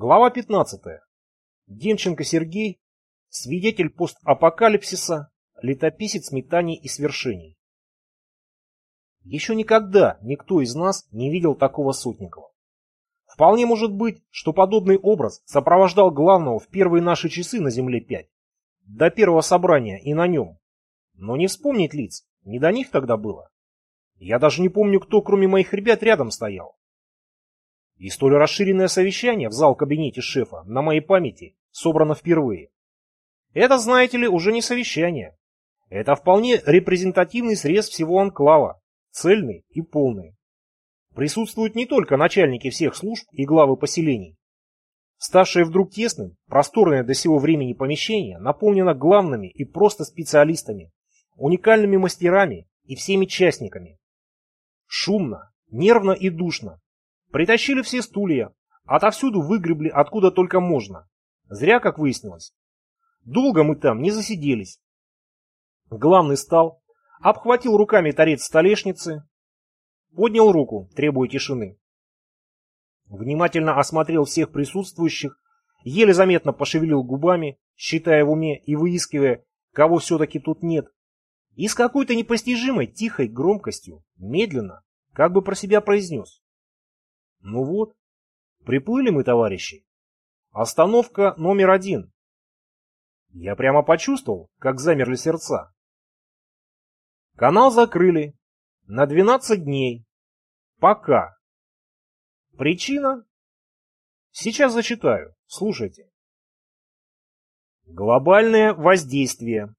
Глава 15. Демченко Сергей, свидетель постапокалипсиса, летописец метаний и свершений. Еще никогда никто из нас не видел такого Сотникова. Вполне может быть, что подобный образ сопровождал главного в первые наши часы на Земле-5, до первого собрания и на нем. Но не вспомнить лиц, не до них тогда было. Я даже не помню, кто кроме моих ребят рядом стоял. И столь расширенное совещание в зал-кабинете шефа на моей памяти собрано впервые. Это, знаете ли, уже не совещание. Это вполне репрезентативный срез всего анклава, цельный и полный. Присутствуют не только начальники всех служб и главы поселений. Ставшее вдруг тесным, просторное до сего времени помещение наполнено главными и просто специалистами, уникальными мастерами и всеми частниками. Шумно, нервно и душно, Притащили все стулья, отовсюду выгребли откуда только можно. Зря, как выяснилось. Долго мы там не засиделись. Главный стал, обхватил руками торец столешницы, поднял руку, требуя тишины. Внимательно осмотрел всех присутствующих, еле заметно пошевелил губами, считая в уме и выискивая, кого все-таки тут нет, и с какой-то непостижимой тихой громкостью, медленно, как бы про себя произнес. Ну вот, приплыли мы, товарищи. Остановка номер один. Я прямо почувствовал, как замерли сердца. Канал закрыли на 12 дней. Пока. Причина? Сейчас зачитаю. Слушайте. Глобальное воздействие.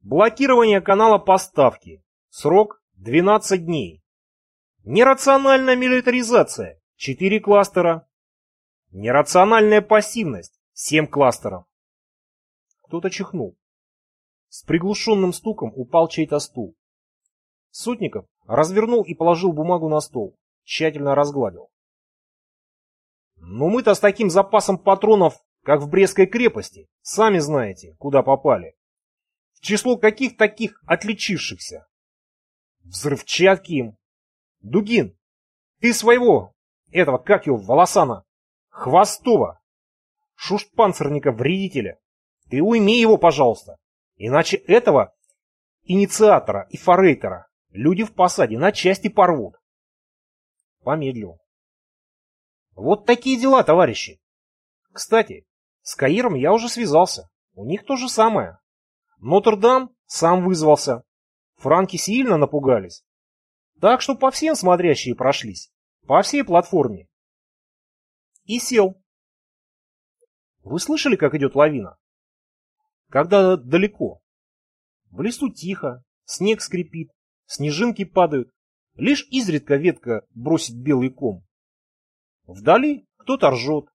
Блокирование канала поставки. Срок 12 дней. Нерациональная милитаризация. Четыре кластера. Нерациональная пассивность. Семь кластеров. Кто-то чихнул. С приглушенным стуком упал чей-то стул. Сотников развернул и положил бумагу на стол. Тщательно разгладил. Но мы-то с таким запасом патронов, как в Брестской крепости, сами знаете, куда попали. В число каких таких отличившихся? Взрывчатки. Дугин, ты своего этого, как его, Волосана, Хвостова, шуштпанцерника-вредителя. Ты уйми его, пожалуйста, иначе этого инициатора и форейтера люди в посаде на части порвут. Помедлил. Вот такие дела, товарищи. Кстати, с Каиром я уже связался. У них то же самое. Нотр-Дам сам вызвался. Франки сильно напугались. Так что по всем смотрящие прошлись. По всей платформе. И сел. Вы слышали, как идет лавина? Когда далеко. В лесу тихо, снег скрипит, снежинки падают, лишь изредка ветка бросит белый ком. Вдали кто-то ржет.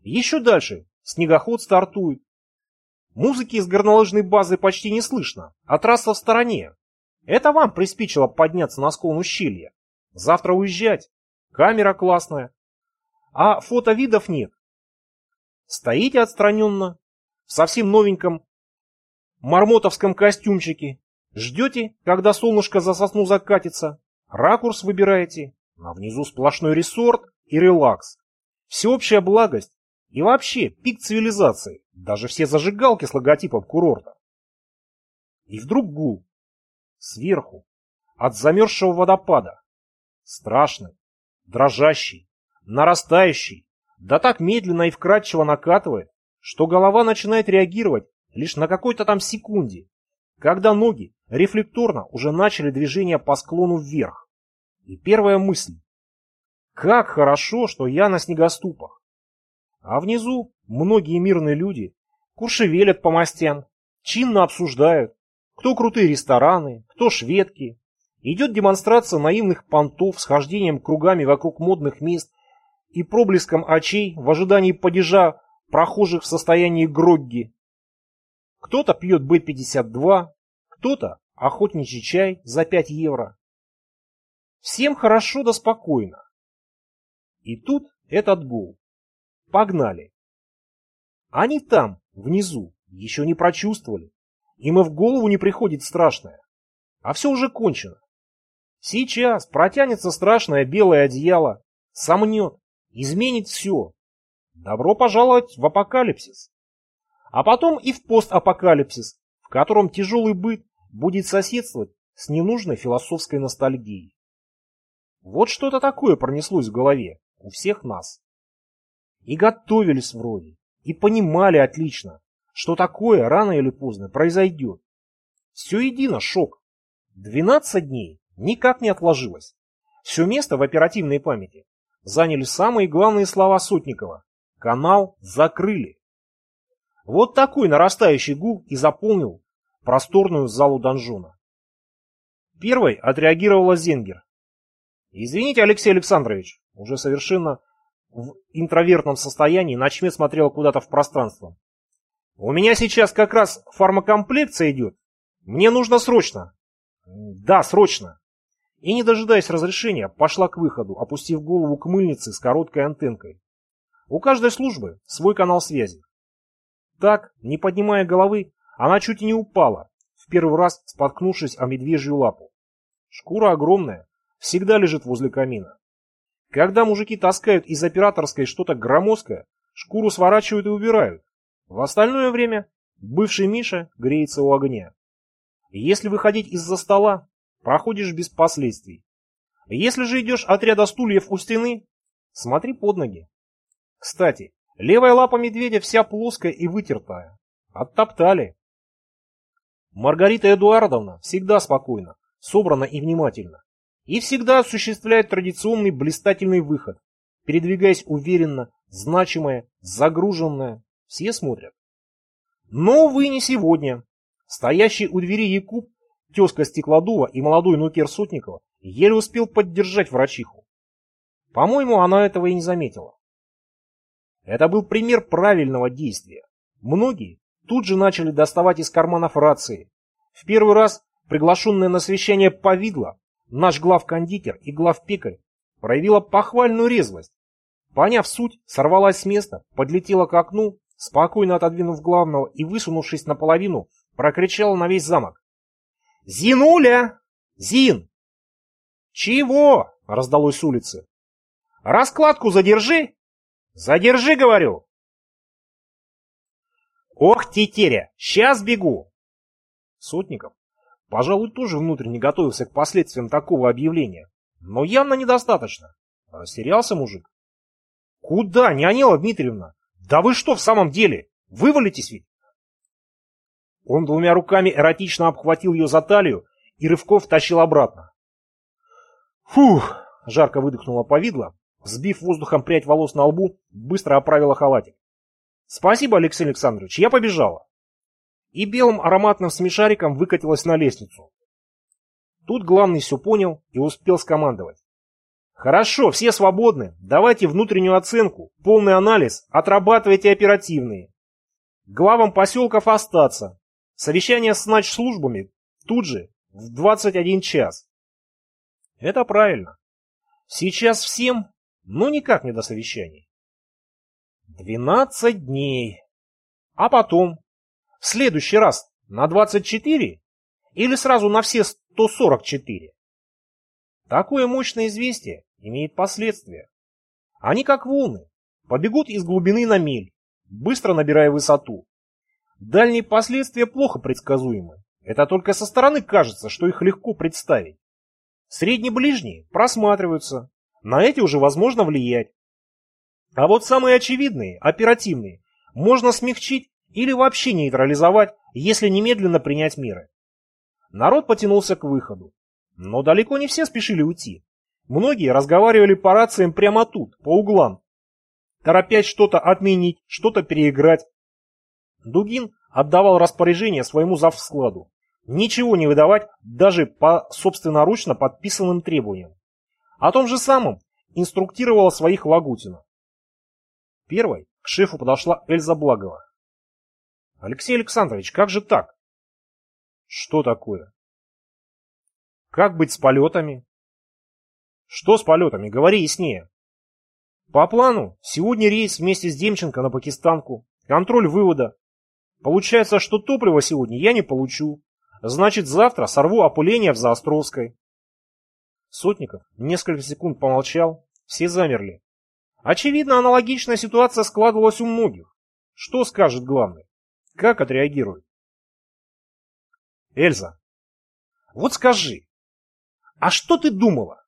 Еще дальше снегоход стартует. Музыки из горнолыжной базы почти не слышно, а трасса в стороне. Это вам приспичило подняться на склон ущелья. Завтра уезжать. Камера классная. А фотовидов нет. Стоите отстраненно, в совсем новеньком мармотовском костюмчике. Ждете, когда солнышко за сосну закатится. Ракурс выбираете. А внизу сплошной ресорт и релакс. Всеобщая благость и вообще пик цивилизации. Даже все зажигалки с логотипом курорта. И вдруг гул. Сверху. От замерзшего водопада. Страшный дрожащий, нарастающий, да так медленно и вкрадчиво накатывает, что голова начинает реагировать лишь на какой-то там секунде, когда ноги рефлекторно уже начали движение по склону вверх. И первая мысль. Как хорошо, что я на снегоступах. А внизу многие мирные люди куршевелят по мастям, чинно обсуждают, кто крутые рестораны, кто шведки, Идет демонстрация наивных понтов с хождением кругами вокруг модных мест и проблеском очей в ожидании падежа прохожих в состоянии грогги. Кто-то пьет Б-52, кто-то охотничий чай за 5 евро. Всем хорошо да спокойно. И тут этот гул. Погнали. Они там, внизу, еще не прочувствовали. Им и в голову не приходит страшное. А все уже кончено. Сейчас протянется страшное белое одеяло, сомнет, изменит все. Добро пожаловать в апокалипсис. А потом и в постапокалипсис, в котором тяжелый быт будет соседствовать с ненужной философской ностальгией. Вот что-то такое пронеслось в голове у всех нас. И готовились вроде, и понимали отлично, что такое рано или поздно произойдет. Все едино шок. 12 дней никак не отложилось. Все место в оперативной памяти заняли самые главные слова Сотникова. Канал закрыли. Вот такой нарастающий гул и заполнил просторную залу донжона. Первой отреагировала Зенгер. «Извините, Алексей Александрович», уже совершенно в интровертном состоянии Начмет смотрел куда-то в пространство. «У меня сейчас как раз фармакомплекция идет. Мне нужно срочно». «Да, срочно». И, не дожидаясь разрешения, пошла к выходу, опустив голову к мыльнице с короткой антенкой. У каждой службы свой канал связи. Так, не поднимая головы, она чуть не упала, в первый раз споткнувшись о медвежью лапу. Шкура огромная, всегда лежит возле камина. Когда мужики таскают из операторской что-то громоздкое, шкуру сворачивают и убирают. В остальное время бывший Миша греется у огня. Если выходить из-за стола, проходишь без последствий. Если же идешь от ряда стульев у стены, смотри под ноги. Кстати, левая лапа медведя вся плоская и вытертая. Оттоптали. Маргарита Эдуардовна всегда спокойна, собрана и внимательна. И всегда осуществляет традиционный блистательный выход, передвигаясь уверенно, значимая, загруженная. Все смотрят. Но, увы, не сегодня. Стоящий у двери Якуб Тезка Стеклодува и молодой нукер Сотникова еле успел поддержать врачиху. По-моему, она этого и не заметила. Это был пример правильного действия. Многие тут же начали доставать из карманов рации. В первый раз приглашенное на совещание повидло, наш главкондитер и главпекарь проявила похвальную резвость. Поняв суть, сорвалась с места, подлетела к окну, спокойно отодвинув главного и, высунувшись наполовину, прокричала на весь замок. «Зинуля! Зин!» «Чего?» — раздалось с улицы. «Раскладку задержи!» «Задержи, говорю!» «Ох, тетеря! Сейчас бегу!» Сотников, пожалуй, тоже внутренне готовился к последствиям такого объявления, но явно недостаточно. Растерялся мужик. «Куда, Неонела Дмитриевна? Да вы что в самом деле? Вывалитесь ведь!» Он двумя руками эротично обхватил ее за талию и рывком втащил обратно. «Фух!» — жарко выдохнула повидло, взбив воздухом прядь волос на лбу, быстро оправила халатик. «Спасибо, Алексей Александрович, я побежала!» И белым ароматным смешариком выкатилась на лестницу. Тут главный все понял и успел скомандовать. «Хорошо, все свободны. Давайте внутреннюю оценку, полный анализ, отрабатывайте оперативные. Главам поселков остаться, Совещание с службами тут же, в 21 час. Это правильно. Сейчас всем, но никак не до совещаний. 12 дней. А потом? В следующий раз на 24? Или сразу на все 144? Такое мощное известие имеет последствия. Они как волны, побегут из глубины на миль, быстро набирая высоту. Дальние последствия плохо предсказуемы. Это только со стороны кажется, что их легко представить. Средне-ближние просматриваются. На эти уже возможно влиять. А вот самые очевидные, оперативные, можно смягчить или вообще нейтрализовать, если немедленно принять меры. Народ потянулся к выходу. Но далеко не все спешили уйти. Многие разговаривали по рациям прямо тут, по углам, торопясь что-то отменить, что-то переиграть, Дугин отдавал распоряжение своему завскладу. Ничего не выдавать даже по собственноручно подписанным требованиям. О том же самом инструктировала своих Лагутина. Первой к шефу подошла Эльза Благова. «Алексей Александрович, как же так?» «Что такое?» «Как быть с полетами?» «Что с полетами? Говори яснее». «По плану, сегодня рейс вместе с Демченко на Пакистанку, контроль вывода, Получается, что топлива сегодня я не получу. Значит, завтра сорву опыление в Заостровской. Сотников несколько секунд помолчал, все замерли. Очевидно, аналогичная ситуация складывалась у многих. Что скажет главный? Как отреагирует? Эльза, вот скажи, а что ты думала?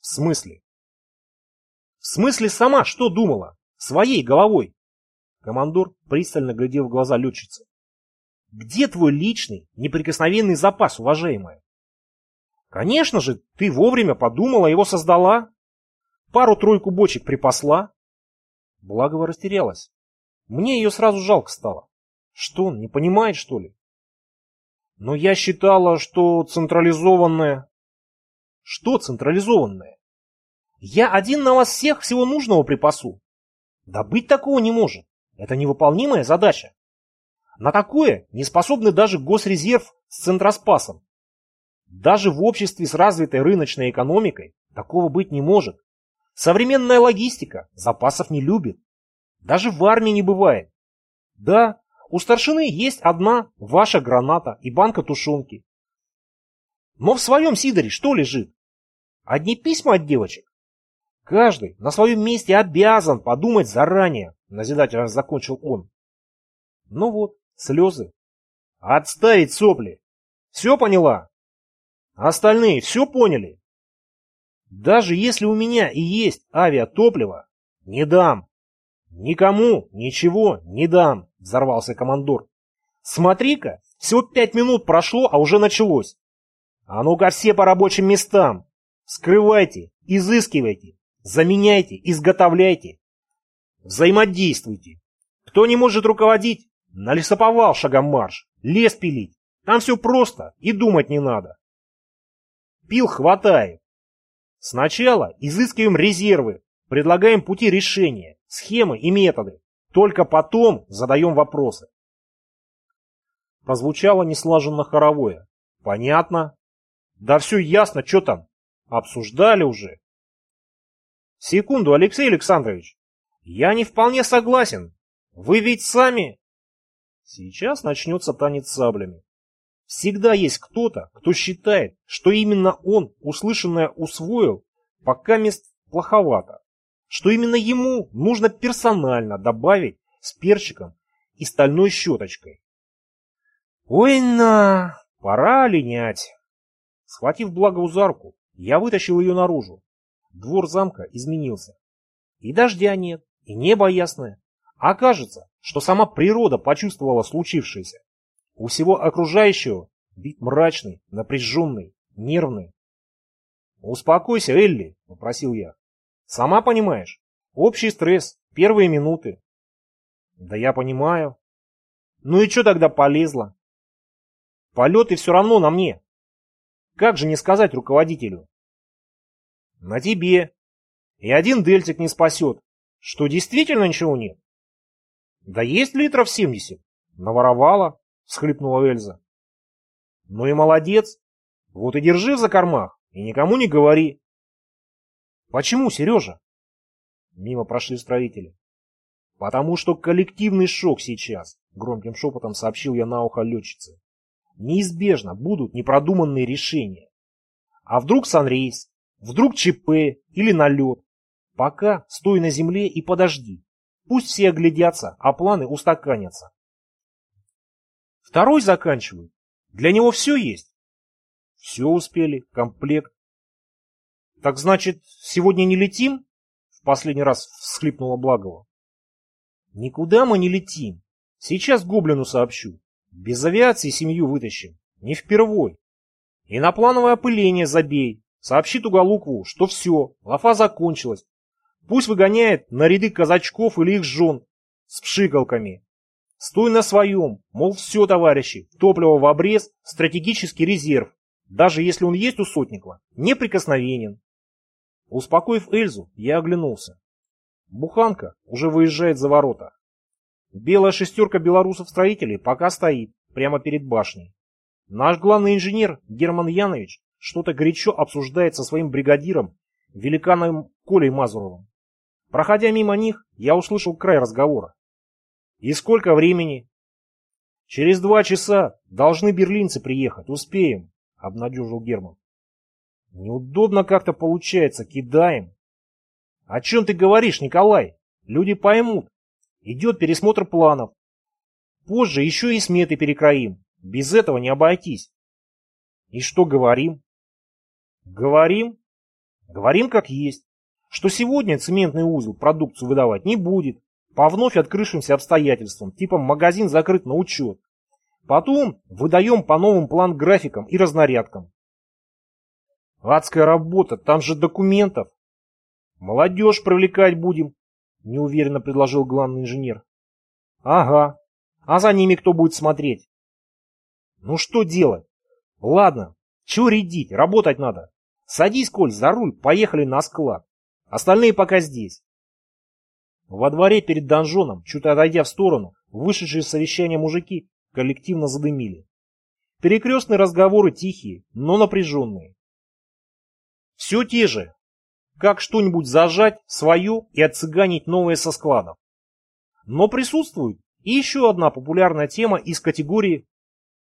В смысле? В смысле сама что думала? Своей головой? Командор пристально глядел в глаза летчицы. Где твой личный, неприкосновенный запас, уважаемая? Конечно же, ты вовремя подумала, его создала. Пару-тройку бочек припасла. Благова растерялась. Мне ее сразу жалко стало. Что он, не понимает, что ли? Но я считала, что централизованное... Что централизованное? Я один на вас всех всего нужного припасу. Да быть такого не может. Это невыполнимая задача. На такое не способны даже госрезерв с центроспасом. Даже в обществе с развитой рыночной экономикой такого быть не может. Современная логистика запасов не любит. Даже в армии не бывает. Да, у старшины есть одна ваша граната и банка тушенки. Но в своем сидоре что лежит? Одни письма от девочек? Каждый на своем месте обязан подумать заранее, назидательно закончил он. Ну вот, слезы. Отставить сопли. Все поняла? Остальные все поняли? Даже если у меня и есть авиатопливо, не дам. Никому ничего не дам взорвался командор. Смотри-ка, всего пять минут прошло, а уже началось. А ну-ка все по рабочим местам. Скрывайте, изыскивайте, заменяйте, изготовляйте. Взаимодействуйте. Кто не может руководить, на лесоповал шагом марш, лес пилить. Там все просто и думать не надо. Пил хватает. Сначала изыскиваем резервы, предлагаем пути решения, схемы и методы. Только потом задаем вопросы. Прозвучало неслаженно хоровое. Понятно. Да все ясно, что там. Обсуждали уже. Секунду, Алексей Александрович. Я не вполне согласен. Вы ведь сами... Сейчас начнется танец саблями. Всегда есть кто-то, кто считает, что именно он услышанное усвоил, пока мест плоховато что именно ему нужно персонально добавить с перчиком и стальной щеточкой. Ой на, пора линять. Схватив Благову за руку, я вытащил ее наружу. Двор замка изменился. И дождя нет, и небо ясное. А кажется, что сама природа почувствовала случившееся. У всего окружающего вид мрачный, напряженный, нервный. «Успокойся, Элли», — попросил я. Сама понимаешь, общий стресс, первые минуты. Да я понимаю. Ну и что тогда полезло? Полеты все равно на мне. Как же не сказать руководителю? На тебе. И один дельтик не спасет. Что, действительно ничего нет? Да есть литров семьдесят. Наворовала, всхлипнула Эльза. Ну и молодец. Вот и держи в закормах, и никому не говори. Почему, Сережа? Мимо прошли строители. Потому что коллективный шок сейчас, громким шепотом сообщил я на ухо летчице. Неизбежно будут непродуманные решения. А вдруг санрейс, вдруг ЧП или налет. Пока стой на земле и подожди. Пусть все оглядятся, а планы устаканятся. Второй заканчивают. Для него все есть. Все успели, комплект, «Так значит, сегодня не летим?» В последний раз всхлипнула Благова. «Никуда мы не летим. Сейчас Гоблину сообщу. Без авиации семью вытащим. Не впервой. И на плановое опыление забей. Сообщи Туголукову, что все, лафа закончилась. Пусть выгоняет на ряды казачков или их жен с пшикалками. Стой на своем, мол, все, товарищи, топливо в обрез, стратегический резерв, даже если он есть у Сотникова, неприкосновенен. Успокоив Эльзу, я оглянулся. Буханка уже выезжает за ворота. Белая шестерка белорусов-строителей пока стоит, прямо перед башней. Наш главный инженер Герман Янович что-то горячо обсуждает со своим бригадиром, великаном Колей Мазуровым. Проходя мимо них, я услышал край разговора. «И сколько времени?» «Через два часа должны берлинцы приехать, успеем», — обнадежил Герман. Неудобно как-то получается, кидаем. О чем ты говоришь, Николай? Люди поймут. Идет пересмотр планов. Позже еще и сметы перекроим. Без этого не обойтись. И что говорим? Говорим? Говорим как есть. Что сегодня цементный узел продукцию выдавать не будет. По вновь открывшимся обстоятельствам, типа магазин закрыт на учет. Потом выдаем по новым план-графикам и разнарядкам. Адская работа, там же документов. Молодежь привлекать будем, неуверенно предложил главный инженер. Ага. А за ними кто будет смотреть? Ну что делать? Ладно, чего рядить, работать надо. Садись, Коль, за руль, поехали на склад. Остальные пока здесь. Во дворе перед донжоном, чуть отойдя в сторону, вышедшие с совещания мужики коллективно задымили. Перекрестные разговоры тихие, но напряженные. Все те же. Как что-нибудь зажать, свое и отцыганить новое со складов. Но присутствует и еще одна популярная тема из категории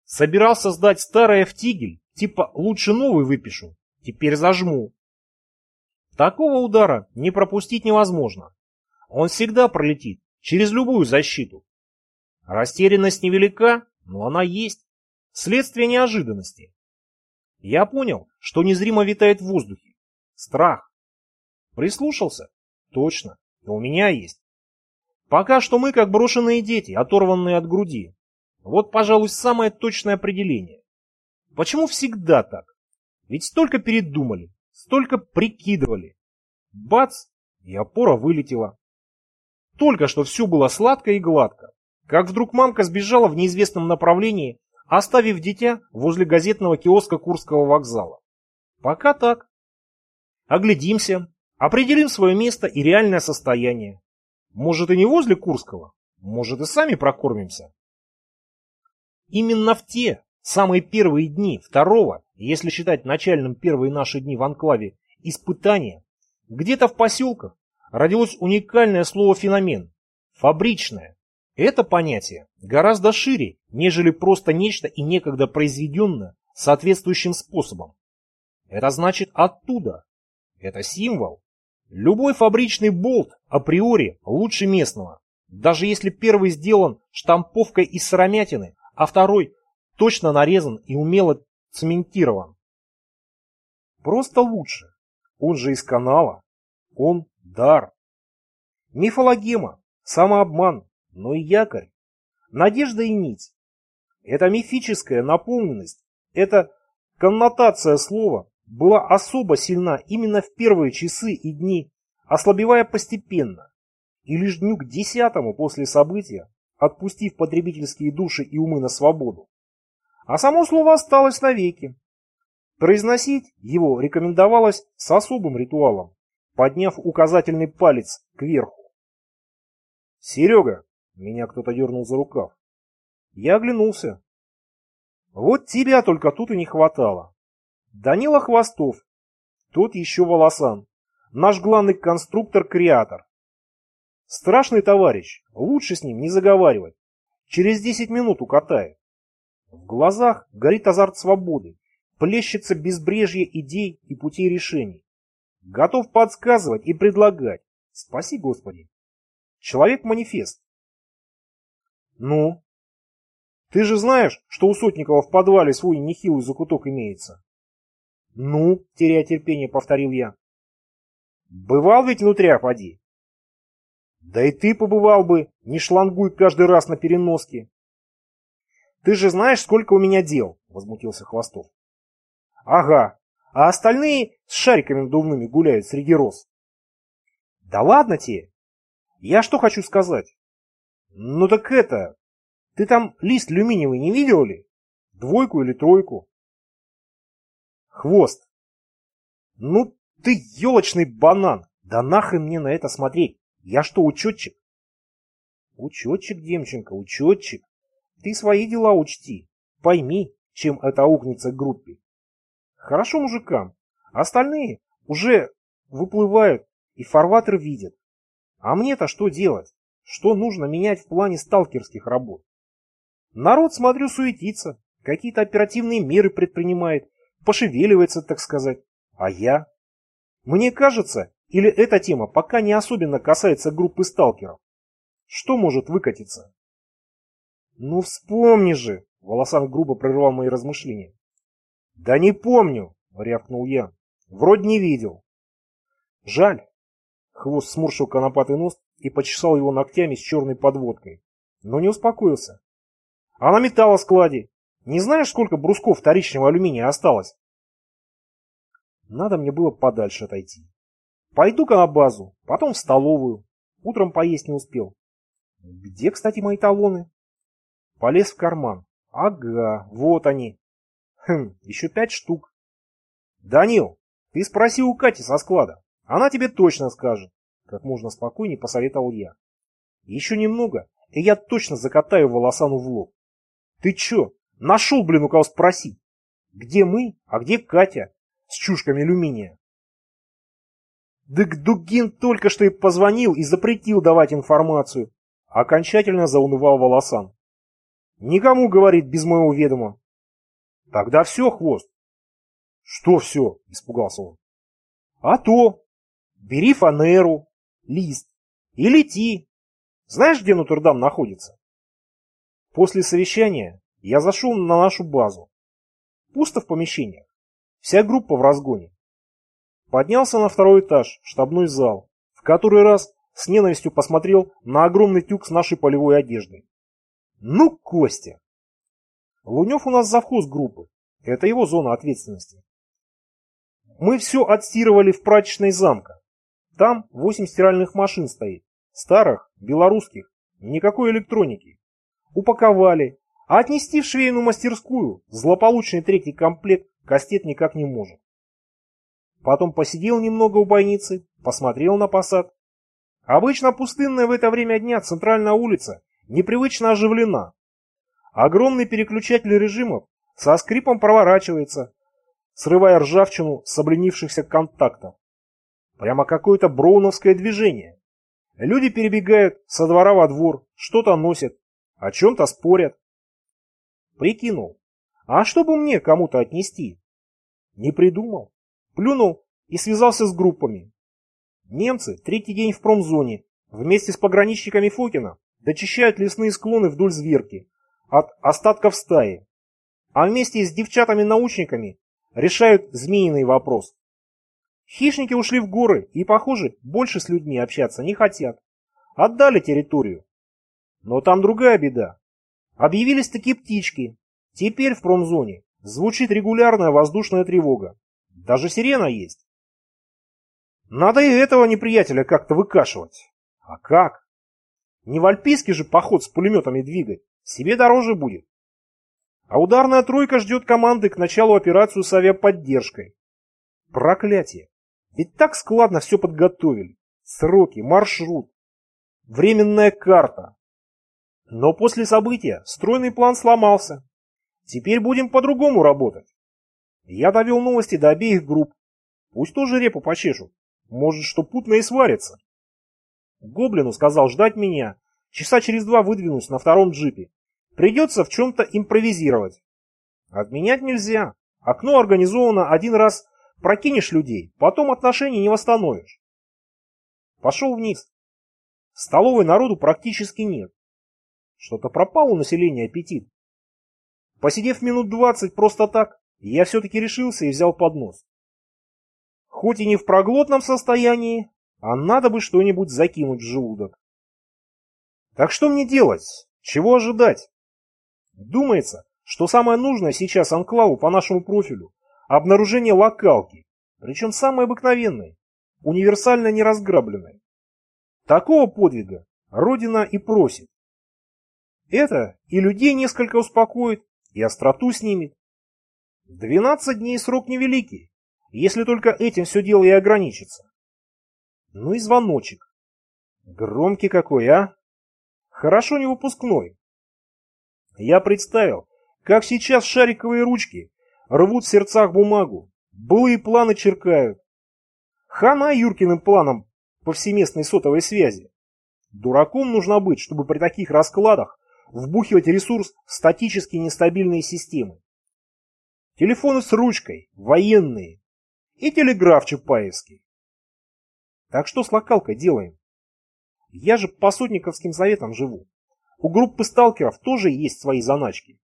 «Собирался сдать старое в тигель, типа лучше новый выпишу, теперь зажму». Такого удара не пропустить невозможно. Он всегда пролетит через любую защиту. Растерянность невелика, но она есть. Следствие неожиданности. Я понял, что незримо витает в воздухе. Страх. Прислушался? Точно. И у меня есть. Пока что мы как брошенные дети, оторванные от груди. Вот, пожалуй, самое точное определение. Почему всегда так? Ведь столько передумали, столько прикидывали. Бац, и опора вылетела. Только что все было сладко и гладко. Как вдруг мамка сбежала в неизвестном направлении, оставив дитя возле газетного киоска Курского вокзала. Пока так. Оглядимся, определим свое место и реальное состояние. Может и не возле Курского, может и сами прокормимся. Именно в те самые первые дни второго, если считать начальным первые наши дни в анклаве, испытания, где-то в поселках родилось уникальное слово «феномен» – фабричное. Это понятие гораздо шире, нежели просто нечто и некогда произведенное соответствующим способом. Это значит оттуда. Это символ. Любой фабричный болт априори лучше местного, даже если первый сделан штамповкой из сыромятины, а второй точно нарезан и умело цементирован. Просто лучше. Он же из канала. Он дар. Мифологема, самообман, но и якорь. Надежда и нить. Эта мифическая наполненность, эта коннотация слова была особо сильна именно в первые часы и дни, ослабевая постепенно, и лишь дню к десятому после события, отпустив потребительские души и умы на свободу. А само слово осталось навеки. Произносить его рекомендовалось с особым ритуалом, подняв указательный палец кверху. «Серега!» — меня кто-то дернул за рукав. Я оглянулся. Вот тебя только тут и не хватало. Данила Хвостов, тот еще волосан, наш главный конструктор-креатор. Страшный товарищ, лучше с ним не заговаривать. Через десять минут укатает. В глазах горит азарт свободы, плещется безбрежье идей и путей решений. Готов подсказывать и предлагать. Спаси Господи. Человек-манифест. Ну? Ты же знаешь, что у Сотникова в подвале свой нехилый закуток имеется? Ну, теряя терпение, повторил я. Бывал ведь внутря, поди. Да и ты побывал бы, не шлангуй каждый раз на переноске. Ты же знаешь, сколько у меня дел, возмутился Хвостов. Ага, а остальные с шариками надувными гуляют среди роз. Да ладно тебе. Я что хочу сказать? Ну так это, ты там лист люминиевый не видел ли? Двойку или тройку? Хвост. Ну ты елочный банан. Да нахрен мне на это смотреть? Я что, учетчик? Учетчик, Демченко, учетчик. Ты свои дела учти. Пойми, чем это аукнется группе. Хорошо мужикам. Остальные уже выплывают и фарватер видят. А мне-то что делать? Что нужно менять в плане сталкерских работ? Народ, смотрю, суетится, какие-то оперативные меры предпринимает, пошевеливается, так сказать. А я? Мне кажется, Или эта тема пока не особенно касается группы сталкеров? Что может выкатиться? Ну вспомни же, Волосан грубо прервал мои размышления. Да не помню, рявкнул я. Вроде не видел. Жаль. Хвост сморщил конопатый нос и почесал его ногтями с черной подводкой. Но не успокоился. А на металлоскладе? Не знаешь, сколько брусков вторичного алюминия осталось? Надо мне было подальше отойти. Пойду-ка на базу, потом в столовую. Утром поесть не успел. Где, кстати, мои талоны? Полез в карман. Ага, вот они. Хм, еще пять штук. Данил, ты спроси у Кати со склада. Она тебе точно скажет. Как можно спокойнее посоветовал я. Еще немного, и я точно закатаю волосану в лоб. Ты че, нашел, блин, у кого спросить? Где мы, а где Катя? С чушками алюминия. Дык Дугин только что и позвонил и запретил давать информацию. Окончательно заунывал Волосан. Никому, говорит, без моего ведома. Тогда все, хвост. Что все? Испугался он. А то. Бери фанеру, лист и лети. Знаешь, где Нотр-Дам находится? После совещания я зашел на нашу базу. Пусто в помещениях. Вся группа в разгоне. Поднялся на второй этаж, штабной зал, в который раз с ненавистью посмотрел на огромный тюк с нашей полевой одеждой. Ну, Костя! Лунев у нас завхоз группы. Это его зона ответственности. Мы все отстирывали в прачечной замка. Там восемь стиральных машин стоит. Старых, белорусских, никакой электроники. Упаковали, а отнести в швейную мастерскую злополучный третий комплект Кастет никак не может. Потом посидел немного у бойницы, посмотрел на посад. Обычно пустынная в это время дня центральная улица непривычно оживлена. Огромный переключатель режимов со скрипом проворачивается, срывая ржавчину с обленившихся контактов. Прямо какое-то броуновское движение. Люди перебегают со двора во двор, что-то носят, о чем-то спорят. Прикинул, а что бы мне кому-то отнести? Не придумал. Плюнул и связался с группами. Немцы третий день в промзоне вместе с пограничниками Фокина дочищают лесные склоны вдоль зверки от остатков стаи, а вместе с девчатами-научниками решают змеиный вопрос. Хищники ушли в горы и, похоже, больше с людьми общаться не хотят. Отдали территорию. Но там другая беда. Объявились такие птички. Теперь в промзоне звучит регулярная воздушная тревога. Даже сирена есть. Надо и этого неприятеля как-то выкашивать. А как? Не в альпийский же поход с пулеметами двигать. Себе дороже будет. А ударная тройка ждет команды к началу операцию с авиаподдержкой. Проклятие. Ведь так складно все подготовили. Сроки, маршрут, временная карта. Но после события стройный план сломался. Теперь будем по-другому работать. Я довел новости до обеих групп. Пусть тоже репу почешут. Может, что путно и сварится. Гоблину сказал ждать меня. Часа через два выдвинусь на втором джипе. Придется в чем-то импровизировать. Отменять нельзя. Окно организовано один раз. Прокинешь людей, потом отношений не восстановишь. Пошел вниз. В столовой народу практически нет. Что-то пропал у населения аппетит. Посидев минут двадцать просто так, я все-таки решился и взял поднос. Хоть и не в проглотном состоянии, а надо бы что-нибудь закинуть в желудок. Так что мне делать? Чего ожидать? Думается, что самое нужное сейчас анклаву по нашему профилю – обнаружение локалки, причем самой обыкновенной, универсально неразграбленной. Такого подвига Родина и просит. Это и людей несколько успокоит, и остроту снимет. Двенадцать дней срок невеликий, если только этим все дело и ограничится. Ну и звоночек. Громкий какой, а? Хорошо не выпускной. Я представил, как сейчас шариковые ручки рвут в сердцах бумагу, былые планы черкают. Хана Юркиным планом повсеместной сотовой связи. Дураком нужно быть, чтобы при таких раскладах вбухивать ресурс в статически нестабильные системы. Телефоны с ручкой, военные и телеграф чапаевский. Так что с локалкой делаем? Я же по сотниковским советам живу. У группы сталкеров тоже есть свои заначки.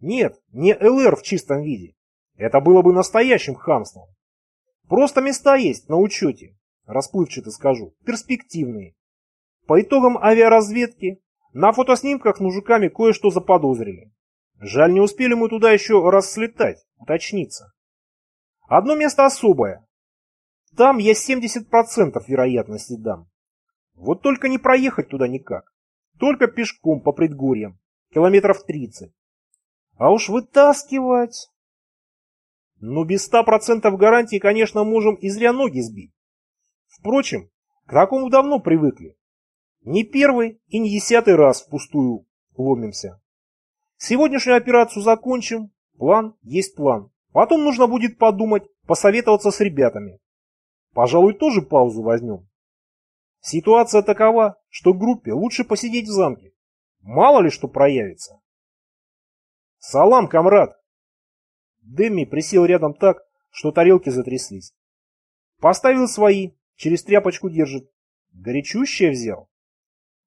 Нет, не ЛР в чистом виде. Это было бы настоящим хамством. Просто места есть на учете, расплывчато скажу, перспективные. По итогам авиаразведки на фотоснимках с мужиками кое-что заподозрили. Жаль, не успели мы туда еще раз слетать, уточниться. Одно место особое. Там я 70% вероятности дам. Вот только не проехать туда никак. Только пешком по предгорьям, километров 30. А уж вытаскивать... Ну, без 100% гарантии, конечно, можем и зря ноги сбить. Впрочем, к такому давно привыкли. Не первый и не десятый раз впустую ломимся. Сегодняшнюю операцию закончим, план есть план. Потом нужно будет подумать, посоветоваться с ребятами. Пожалуй, тоже паузу возьмем. Ситуация такова, что группе лучше посидеть в замке. Мало ли что проявится. Салам, комрад! Дэмми присел рядом так, что тарелки затряслись. Поставил свои, через тряпочку держит. Горячущее взял.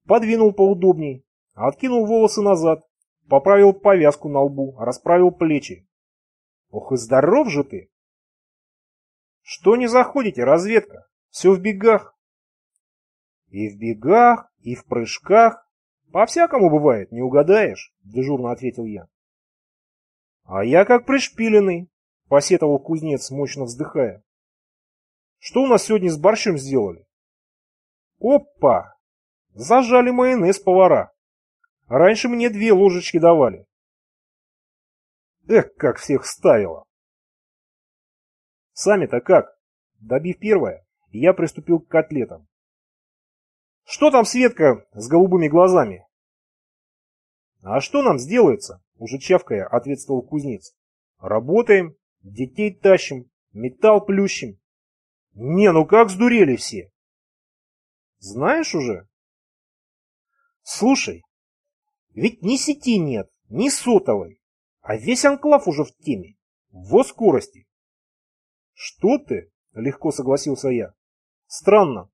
Подвинул поудобней, откинул волосы назад, поправил повязку на лбу, расправил плечи. Ох и здоров же ты! Что не заходите, разведка? Все в бегах. И в бегах, и в прыжках. По-всякому бывает, не угадаешь, дежурно ответил я. А я как пришпиленный, посетовал кузнец, мощно вздыхая. Что у нас сегодня с борщом сделали? Опа! Зажали майонез повара. Раньше мне две ложечки давали. Эх, как всех ставило. Сами-то как? Добив первое, я приступил к котлетам. Что там Светка с голубыми глазами? А что нам сделается? Уже чавкая, ответствовал кузнец. Работаем, детей тащим, металл плющим. Не, ну как сдурели все? Знаешь уже? Слушай, ведь ни сети нет, ни сотовой, а весь анклав уже в теме. Во скорости. Что ты? Легко согласился я. Странно.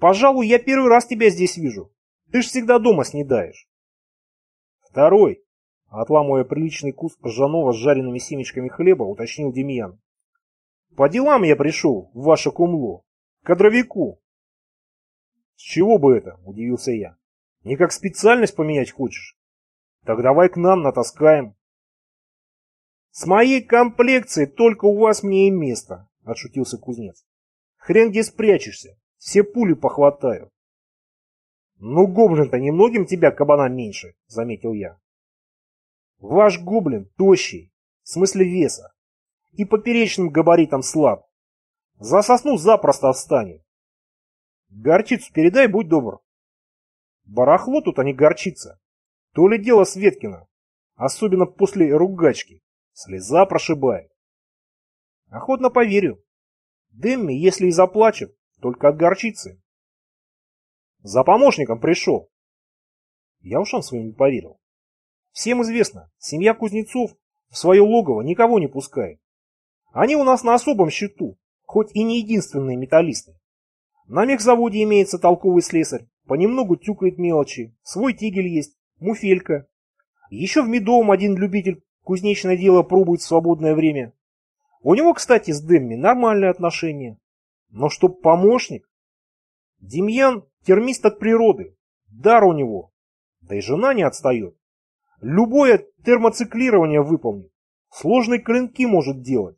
Пожалуй, я первый раз тебя здесь вижу. Ты ж всегда дома снедаешь. Второй, отламывая приличный кус ржаного с жареными семечками хлеба, уточнил Демьян. По делам я пришел в ваше кумло, кадровику. С чего бы это, удивился я. Не как специальность поменять хочешь? Так давай к нам натаскаем. С моей комплекцией только у вас мне и место, отшутился кузнец. Хрен где спрячешься, все пули похватаю. Ну, гоблин-то немногим тебя кабана меньше, заметил я. Ваш гоблин тощий, в смысле веса, и поперечным габаритом слаб. За сосну запросто встанет. Горчицу передай, будь добр. Барахло тут, а не горчица. То ли дело Светкина, особенно после ругачки. Слеза прошибает. Охотно поверю. Дэмми, если и заплачет, только от горчицы. За помощником пришел. Я ушам своим не поверил. Всем известно, семья кузнецов в свое логово никого не пускает. Они у нас на особом счету, хоть и не единственные металлисты. На мехзаводе имеется толковый слесарь, Понемногу тюкает мелочи. Свой тигель есть, муфелька. Еще в Медовом один любитель кузнечное дело пробует в свободное время. У него, кстати, с Демми нормальные отношения. Но чтоб помощник? Демьян термист от природы. Дар у него. Да и жена не отстает. Любое термоциклирование выполнит. Сложные клинки может делать.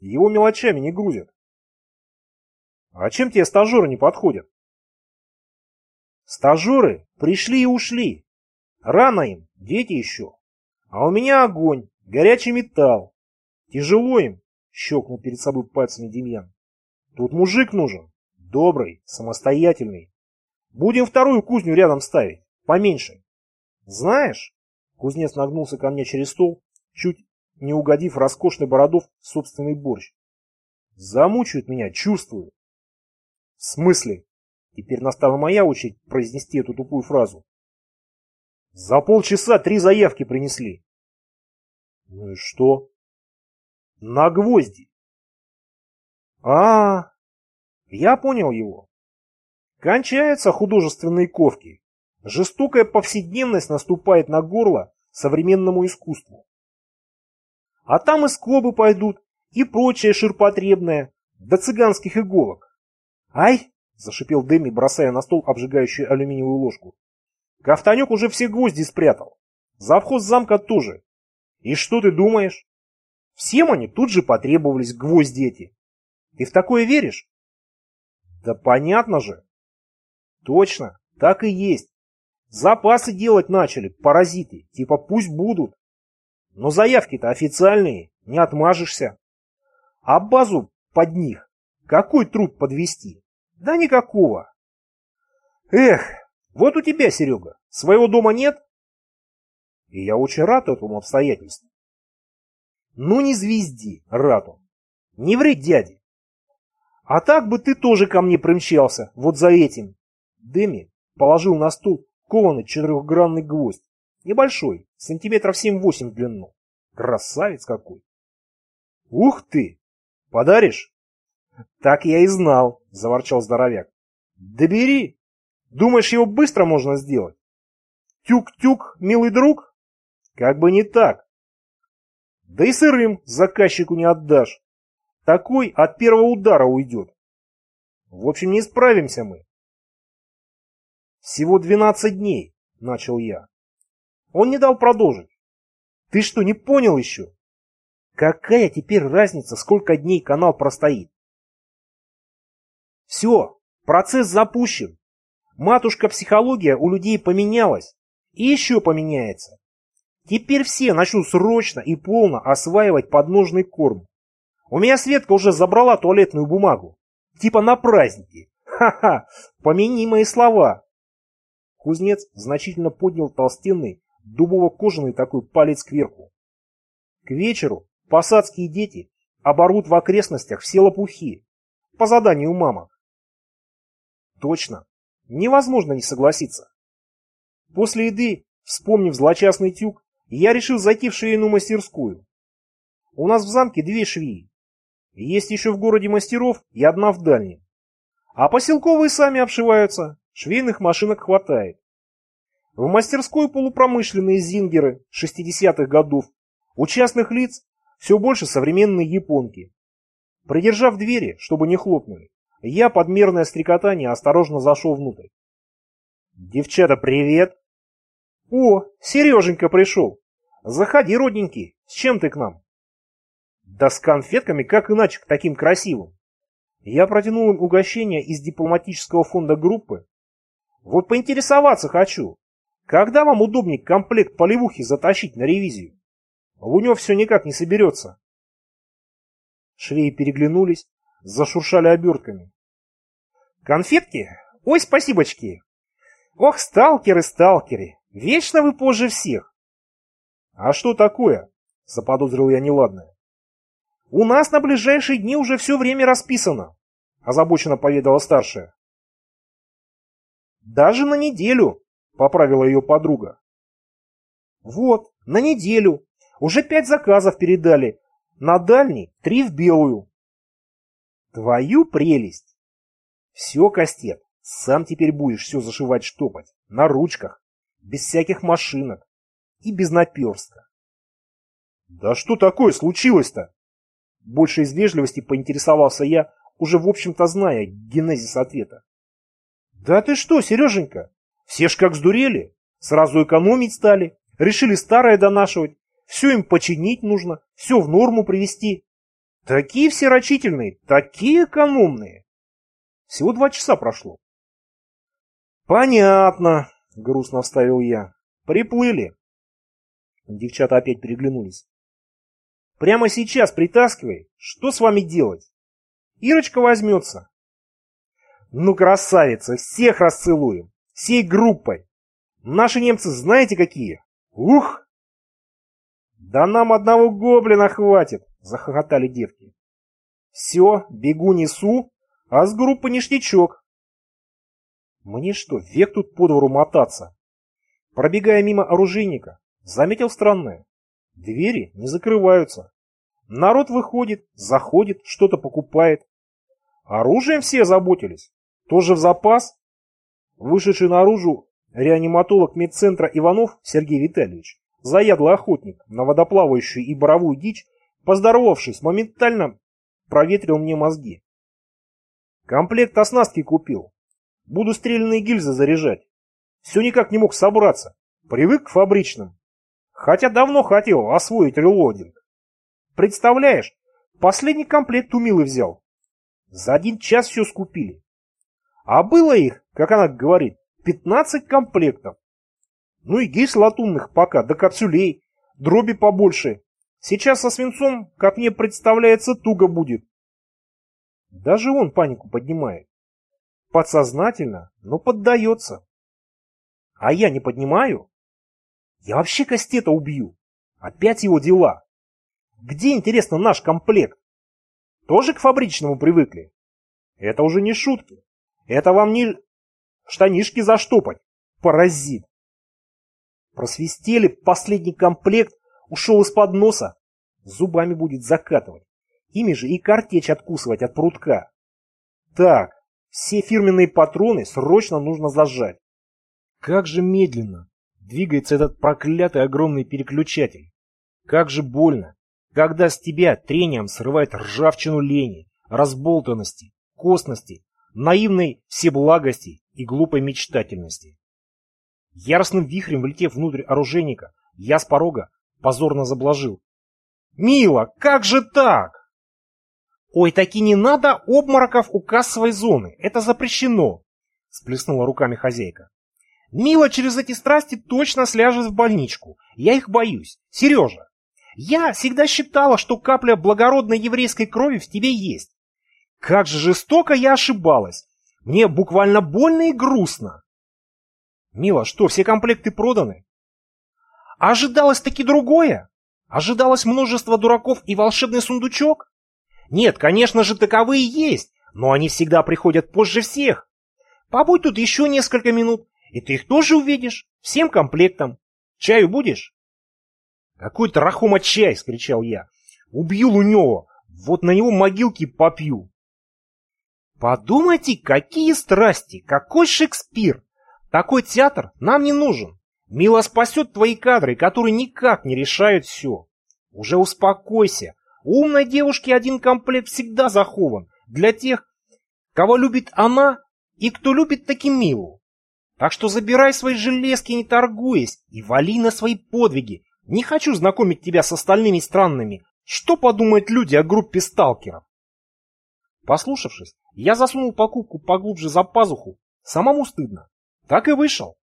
Его мелочами не грузят. А чем тебе стажеры не подходят? Стажеры пришли и ушли. Рано им, дети еще. А у меня огонь, горячий металл. Тяжело им, щелкнул перед собой пальцами Демьян. Тут мужик нужен, добрый, самостоятельный. Будем вторую кузню рядом ставить, поменьше. Знаешь, кузнец нагнулся ко мне через стол, чуть не угодив роскошный бородов собственный борщ. Замучают меня, чувствую. В смысле? Теперь настала моя очередь произнести эту тупую фразу. За полчаса три заявки принесли. Ну и что? На гвозди. А, -а, -а я понял его. Кончаются художественные ковки. Жестокая повседневность наступает на горло современному искусству. А там и склобы пойдут, и прочее ширпотребное, до цыганских иголок. «Ай!» – зашипел Дэми, бросая на стол обжигающую алюминиевую ложку. «Ковтанек уже все гвозди спрятал. Завхоз замка тоже. И что ты думаешь? Всем они тут же потребовались гвозди эти. Ты в такое веришь?» «Да понятно же!» «Точно, так и есть. Запасы делать начали, паразиты, типа пусть будут. Но заявки-то официальные, не отмажешься. А базу под них какой труд подвести? Да никакого. Эх, вот у тебя, Серега, своего дома нет? И я очень рад этому обстоятельству. Ну не звезди, рад он. Не ври, дяде. А так бы ты тоже ко мне примчался, вот за этим. Деми положил на стул кованый четырехгранный гвоздь. Небольшой, сантиметров семь-восемь в длину. Красавец какой. Ух ты! Подаришь? Так я и знал, заворчал здоровяк. Да бери. Думаешь, его быстро можно сделать? Тюк-тюк, милый друг? Как бы не так. Да и сырым заказчику не отдашь. Такой от первого удара уйдет. В общем, не справимся мы. Всего двенадцать дней, начал я. Он не дал продолжить. Ты что, не понял еще? Какая теперь разница, сколько дней канал простоит? Все, процесс запущен. Матушка-психология у людей поменялась. И еще поменяется. Теперь все начнут срочно и полно осваивать подножный корм. У меня Светка уже забрала туалетную бумагу. Типа на праздники. Ха-ха, помяни мои слова. Кузнец значительно поднял толстенный, дубово-кожаный такой палец кверху. К вечеру посадские дети оборвут в окрестностях все лопухи. По заданию мамок. Точно. Невозможно не согласиться. После еды, вспомнив злочастный тюк, я решил зайти в швейную мастерскую. У нас в замке две швеи. Есть еще в городе мастеров и одна в дальнем. А поселковые сами обшиваются, Швейных машинок хватает. В мастерской полупромышленные зингеры 60-х годов. У частных лиц все больше современные японки. Придержав двери, чтобы не хлопнули, я под мерное стрекотание осторожно зашел внутрь. «Девчата, привет!» «О, Сереженька пришел! Заходи, родненький, с чем ты к нам?» «Да с конфетками, как иначе, к таким красивым!» Я протянул им угощение из дипломатического фонда группы вот поинтересоваться хочу. Когда вам удобнее комплект полевухи затащить на ревизию? У него все никак не соберется. Швеи переглянулись, зашуршали обертками. Конфетки? Ой, спасибочки. Ох, сталкеры, сталкеры, вечно вы позже всех. А что такое? Заподозрил я неладное. У нас на ближайшие дни уже все время расписано, озабоченно поведала старшая. Даже на неделю, поправила ее подруга. Вот, на неделю. Уже пять заказов передали. На дальний три в белую. Твою прелесть. Все, Кастет, сам теперь будешь все зашивать-штопать. На ручках, без всяких машинок и без наперстка. Да что такое случилось-то? Больше из вежливости поинтересовался я, уже в общем-то зная генезис ответа. Да ты что, Сереженька? Все ж как сдурели. Сразу экономить стали. Решили старое донашивать. Все им починить нужно. Все в норму привести. Такие все рачительные, такие экономные. Всего два часа прошло. Понятно, грустно вставил я. Приплыли. Девчата опять переглянулись. Прямо сейчас притаскивай. Что с вами делать? Ирочка возьмется. Ну, красавица, всех расцелуем. Всей группой. Наши немцы знаете какие? Ух! Да нам одного гоблина хватит, захохотали девки. Все, бегу несу, а с группы ништячок. Мне что, век тут по двору мотаться? Пробегая мимо оружейника, заметил странное. Двери не закрываются. Народ выходит, заходит, что-то покупает. Оружием все заботились. Тоже в запас? Вышедший наружу реаниматолог медцентра Иванов Сергей Витальевич, заядлый охотник на водоплавающую и боровую дичь, поздоровавшись, моментально проветрил мне мозги. Комплект оснастки купил. Буду стрельные гильзы заряжать. Все никак не мог собраться. Привык к фабричным. Хотя давно хотел освоить релодинг. Представляешь, последний комплект у Милы взял. За один час все скупили. А было их, как она говорит, 15 комплектов. Ну и гильз латунных пока, да капсюлей, дроби побольше. Сейчас со свинцом, как мне представляется, туго будет. Даже он панику поднимает. Подсознательно, но поддается. А я не поднимаю? Я вообще Кастета убью. Опять его дела. Где, интересно, наш комплект? Тоже к фабричному привыкли? Это уже не шутки. Это вам не штанишки заштопать, паразит. Просвистели, последний комплект ушел из-под носа. Зубами будет закатывать. Ими же и картечь откусывать от прутка. Так, все фирменные патроны срочно нужно зажать. Как же медленно двигается этот проклятый огромный переключатель. Как же больно, когда с тебя трением срывает ржавчину лени, разболтанности, косности, наивной всеблагости и глупой мечтательности. Яростным вихрем влетев внутрь оружейника, я с порога позорно заблажил. «Мила, как же так?» «Ой, таки не надо обмороков у кассовой зоны, это запрещено!» Сплеснула руками хозяйка. Мила через эти страсти точно сляжет в больничку. Я их боюсь. Сережа, я всегда считала, что капля благородной еврейской крови в тебе есть. Как же жестоко я ошибалась. Мне буквально больно и грустно. Мила, что, все комплекты проданы? Ожидалось таки другое? Ожидалось множество дураков и волшебный сундучок? Нет, конечно же, таковые есть, но они всегда приходят позже всех. Побудь тут еще несколько минут, и ты их тоже увидишь, всем комплектом. Чаю будешь? Какой то Рахома чай, скричал я. Убью Лунева, вот на него могилки попью. Подумайте, какие страсти, какой Шекспир. Такой театр нам не нужен. Мила спасет твои кадры, которые никак не решают все. Уже успокойся, у умной девушки один комплект всегда захован для тех, кого любит она и кто любит таки Милу. Так что забирай свои железки, не торгуясь, и вали на свои подвиги. Не хочу знакомить тебя с остальными странными. Что подумают люди о группе сталкеров? Послушавшись, я засунул покупку поглубже за пазуху. Самому стыдно. Так и вышел.